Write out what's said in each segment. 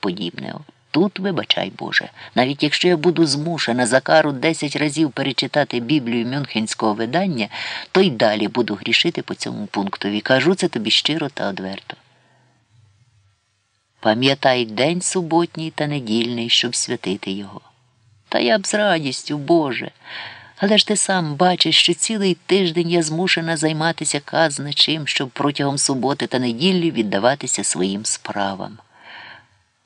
подібне. Тут, вибачай Боже, навіть якщо я буду змушена за кару десять разів перечитати Біблію Мюнхенського видання, то й далі буду грішити по цьому пунктові. Кажу це тобі щиро та одверто. Пам'ятай день суботній та недільний, щоб святити його. Та я б з радістю, Боже. Але ж ти сам бачиш, що цілий тиждень я змушена займатися казна чим, щоб протягом суботи та неділі віддаватися своїм справам.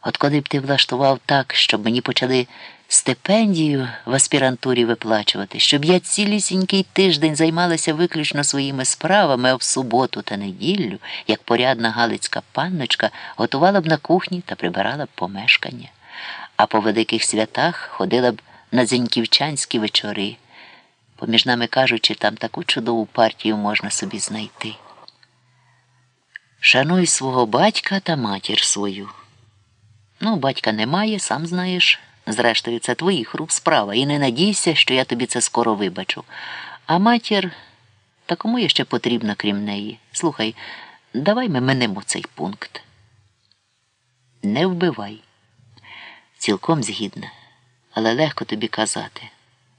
От коли б ти влаштував так, щоб мені почали стипендію в аспірантурі виплачувати, щоб я цілісінький тиждень займалася виключно своїми справами, а в суботу та неділю, як порядна галицька панночка, готувала б на кухні та прибирала б помешкання, а по великих святах ходила б на зеньківчанські вечори. Поміж нами кажучи, там таку чудову партію можна собі знайти. Шануй свого батька та матір свою. Ну, батька немає, сам знаєш. Зрештою, це твоїх рук справа, і не надійся, що я тобі це скоро вибачу. А матір, та кому я ще потрібна, крім неї? Слухай, давай ми минемо цей пункт. Не вбивай. Цілком згідна, але легко тобі казати.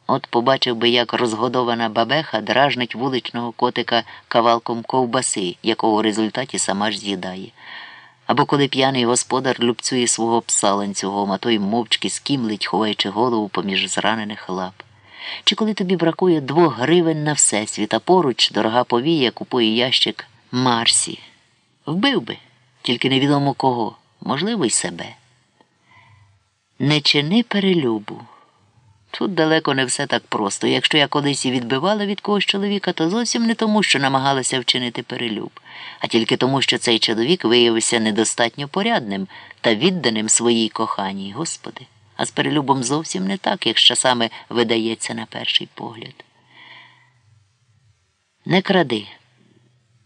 От побачив би, як розгодована бабеха дражнить вуличного котика кавалком ковбаси, якого в результаті сама ж з'їдає. Або коли п'яний господар любцює свого пса ланцюгом, а той мовчки скімлить, ховаючи голову поміж зранених лап. Чи коли тобі бракує двох гривень на всесвіт, а поруч дорога повія купує ящик Марсі. Вбив би, тільки невідомо кого, можливо, й себе. Не чини перелюбу. Тут далеко не все так просто. Якщо я колись і відбивала від когось чоловіка, то зовсім не тому, що намагалася вчинити перелюб, а тільки тому, що цей чоловік виявився недостатньо порядним та відданим своїй коханій, Господи. А з перелюбом зовсім не так, як з часами видається на перший погляд. Не кради.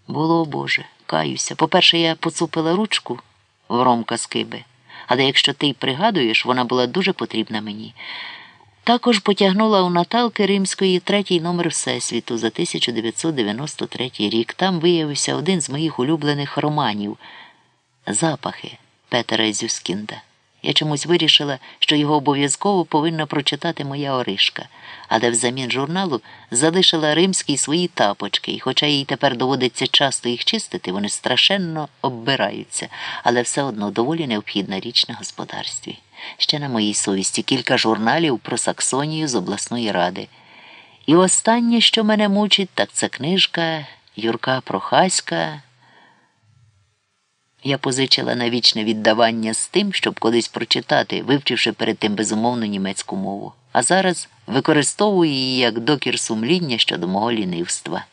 Було, Боже, каюся. По-перше, я поцупила ручку в Ромка Скиби, але якщо ти й пригадуєш, вона була дуже потрібна мені. Також потягнула у Наталки Римської третій номер Всесвіту за 1993 рік. Там виявився один з моїх улюблених романів Запахи Петера Зюскінда. Я чомусь вирішила, що його обов'язково повинна прочитати моя Оришка, але взамін журналу залишила римські свої тапочки, і хоча їй тепер доводиться часто їх чистити, вони страшенно оббираються, але все одно доволі необхідна річ на господарстві. Ще на моїй совісті кілька журналів про Саксонію з обласної ради. І останнє, що мене мучить, так це книжка Юрка Прохаська. Я позичила на вічне віддавання з тим, щоб колись прочитати, вивчивши перед тим безумовну німецьку мову, а зараз використовую її як докір сумління щодо мого лінивства.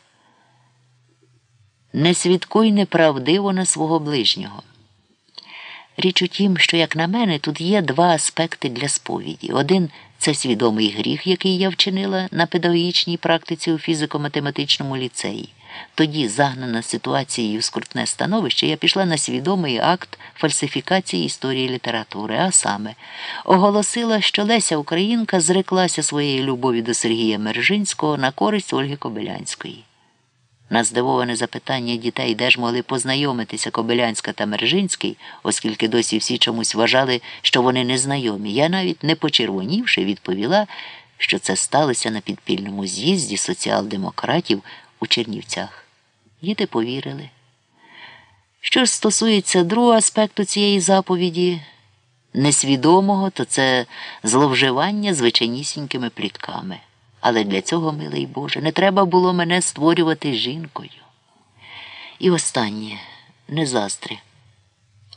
Не свідкуй неправдиво на свого ближнього. Річ у тім, що, як на мене, тут є два аспекти для сповіді. Один це свідомий гріх, який я вчинила на педагогічній практиці у фізико-математичному ліцеї. Тоді, загнана ситуацією в скрутне становище, я пішла на свідомий акт фальсифікації історії літератури, а саме оголосила, що Леся Українка зреклася своєї любові до Сергія Мержинського на користь Ольги Кобилянської. На здивоване запитання дітей, де ж могли познайомитися Кобилянська та Мержинський, оскільки досі всі чомусь вважали, що вони незнайомі, я навіть не почервонівши, відповіла, що це сталося на підпільному з'їзді соціал-демократів у Чернівцях. Діти повірили. Що ж стосується другого аспекту цієї заповіді, несвідомого, то це зловживання звичайнісінькими плітками. Але для цього, милий Боже, не треба було мене створювати жінкою. І останнє не заздри.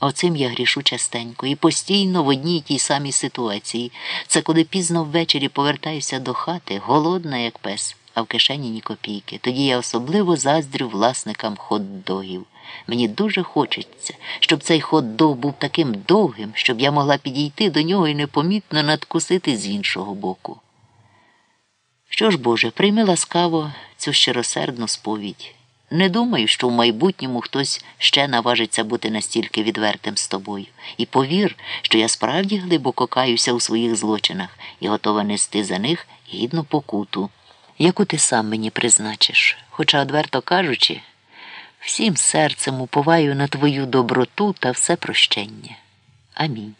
Оцим я грішу частенько і постійно в одній тій самій ситуації. Це коли пізно ввечері повертаюся до хати, голодна, як пес, а в кишені ні копійки. Тоді я особливо заздрю власникам хот-догів. Мені дуже хочеться, щоб цей хот-дог був таким довгим, щоб я могла підійти до нього і непомітно надкусити з іншого боку. Що ж, Боже, прийми ласкаво цю щиросердну сповідь. Не думаю, що в майбутньому хтось ще наважиться бути настільки відвертим з тобою. І повір, що я справді глибоко каюся у своїх злочинах і готова нести за них гідну покуту, яку ти сам мені призначиш. Хоча, одверто кажучи, всім серцем уповаю на твою доброту та все прощення. Амінь.